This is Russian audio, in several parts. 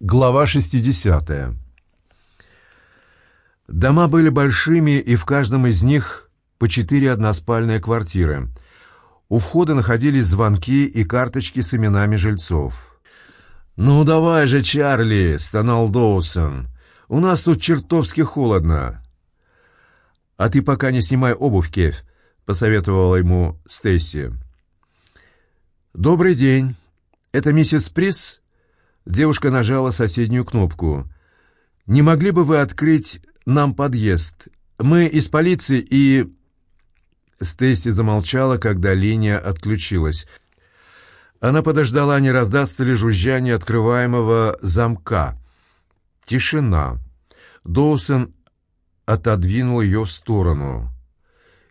Глава 60. Дома были большими, и в каждом из них по четыре односпальные квартиры. У входа находились звонки и карточки с именами жильцов. «Ну давай же, Чарли!» — стонал Доусон. «У нас тут чертовски холодно!» «А ты пока не снимай обувь, Кев», — посоветовала ему Стейси. «Добрый день. Это миссис Присс?» Девушка нажала соседнюю кнопку. «Не могли бы вы открыть нам подъезд? Мы из полиции и...» Стейси замолчала, когда линия отключилась. Она подождала, не раздастся ли жужжание открываемого замка. Тишина. Доусон отодвинул ее в сторону.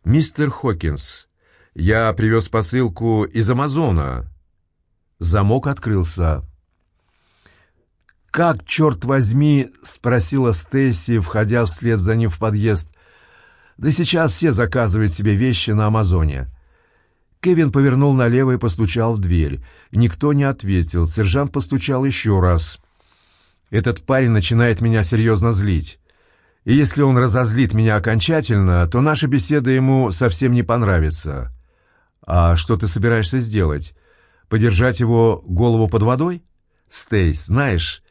«Мистер Хокинс, я привез посылку из Амазона». Замок открылся. «Как, черт возьми?» — спросила Стейси, входя вслед за ним в подъезд. «Да сейчас все заказывают себе вещи на Амазоне». Кевин повернул налево и постучал в дверь. Никто не ответил. Сержант постучал еще раз. «Этот парень начинает меня серьезно злить. И если он разозлит меня окончательно, то наша беседа ему совсем не понравится. А что ты собираешься сделать? Подержать его голову под водой? Стейс, знаешь,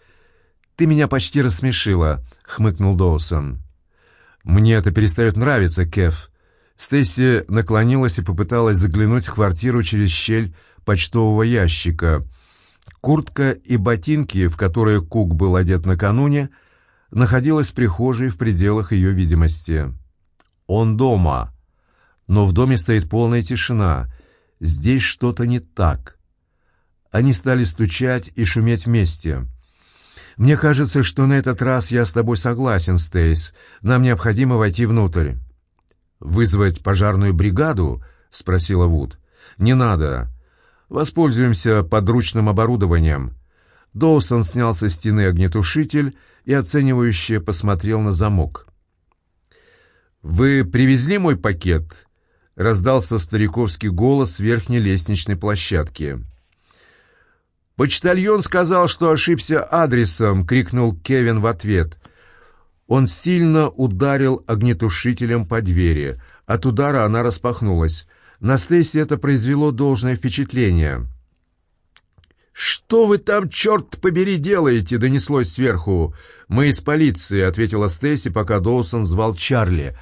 «Ты меня почти рассмешила», — хмыкнул Доусон. «Мне это перестает нравиться, Кеф». Стейси наклонилась и попыталась заглянуть в квартиру через щель почтового ящика. Куртка и ботинки, в которые Кук был одет накануне, находилась в прихожей в пределах ее видимости. «Он дома», но в доме стоит полная тишина. Здесь что-то не так. Они стали стучать и шуметь вместе. «Мне кажется, что на этот раз я с тобой согласен, Стейс. Нам необходимо войти внутрь». «Вызвать пожарную бригаду?» — спросила Вуд. «Не надо. Воспользуемся подручным оборудованием». Доусон снял со стены огнетушитель и оценивающе посмотрел на замок. «Вы привезли мой пакет?» — раздался стариковский голос с верхней лестничной площадки. «Почтальон сказал, что ошибся адресом!» — крикнул Кевин в ответ. Он сильно ударил огнетушителем по двери. От удара она распахнулась. На Стейси это произвело должное впечатление. «Что вы там, черт побери, делаете?» — донеслось сверху. «Мы из полиции», — ответила Стейси, пока Доусон звал Чарли.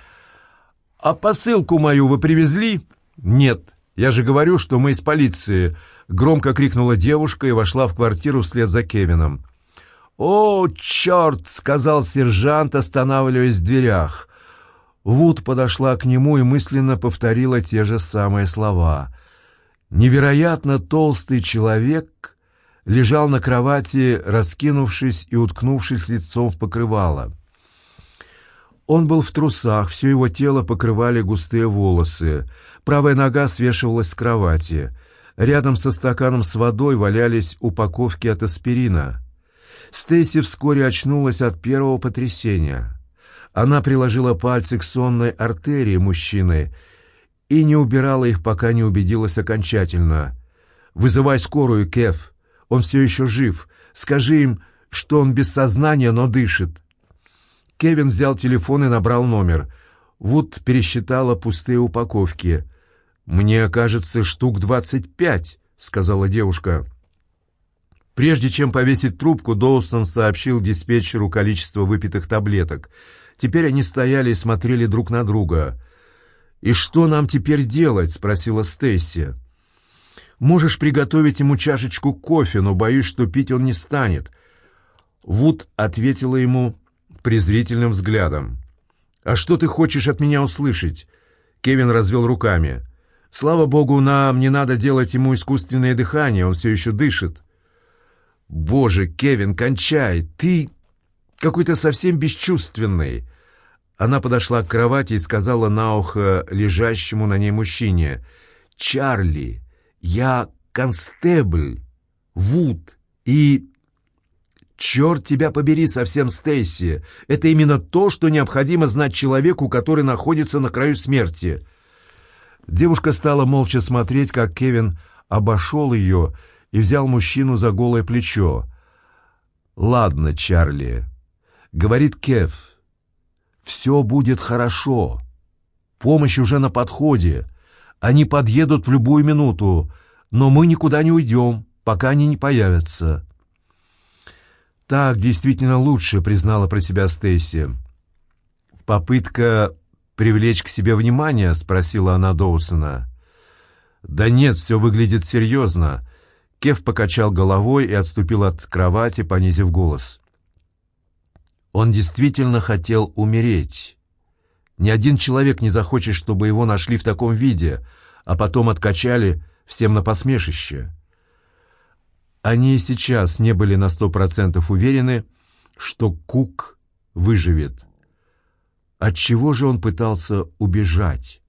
«А посылку мою вы привезли?» «Нет. Я же говорю, что мы из полиции», Громко крикнула девушка и вошла в квартиру вслед за Кевином. «О, черт!» — сказал сержант, останавливаясь в дверях. Вуд подошла к нему и мысленно повторила те же самые слова. Невероятно толстый человек лежал на кровати, раскинувшись и уткнувшись лицом в покрывало. Он был в трусах, все его тело покрывали густые волосы. Правая нога свешивалась с кровати — Рядом со стаканом с водой валялись упаковки от аспирина. Стейси вскоре очнулась от первого потрясения. Она приложила пальцы к сонной артерии мужчины и не убирала их, пока не убедилась окончательно. «Вызывай скорую, Кеф. Он все еще жив. Скажи им, что он без сознания, но дышит». Кевин взял телефон и набрал номер. Вуд пересчитала пустые упаковки. «Мне кажется, штук двадцать пять», — сказала девушка. Прежде чем повесить трубку, Доустон сообщил диспетчеру количество выпитых таблеток. Теперь они стояли и смотрели друг на друга. «И что нам теперь делать?» — спросила Стейси. «Можешь приготовить ему чашечку кофе, но боюсь, что пить он не станет». Вуд ответила ему презрительным взглядом. «А что ты хочешь от меня услышать?» Кевин развел руками. Слава богу, нам не надо делать ему искусственное дыхание, он все еще дышит. Боже, Кевин, кончай, ты какой-то совсем бесчувственный. Она подошла к кровати и сказала на ухо лежащему на ней мужчине, «Чарли, я констебль, Вуд, и...» «Черт тебя побери совсем, Стейси! Это именно то, что необходимо знать человеку, который находится на краю смерти!» Девушка стала молча смотреть, как Кевин обошел ее и взял мужчину за голое плечо. «Ладно, Чарли», — говорит Кев, — «все будет хорошо. Помощь уже на подходе. Они подъедут в любую минуту, но мы никуда не уйдем, пока они не появятся». «Так действительно лучше», — признала про себя Стейси. «Попытка привлечь к себе внимание?» — спросила она Доусона. «Да нет, все выглядит серьезно». Кев покачал головой и отступил от кровати, понизив голос. Он действительно хотел умереть. Ни один человек не захочет, чтобы его нашли в таком виде, а потом откачали всем на посмешище. Они и сейчас не были на сто процентов уверены, что Кук выживет. От чего же он пытался убежать?